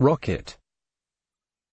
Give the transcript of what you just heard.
rocket.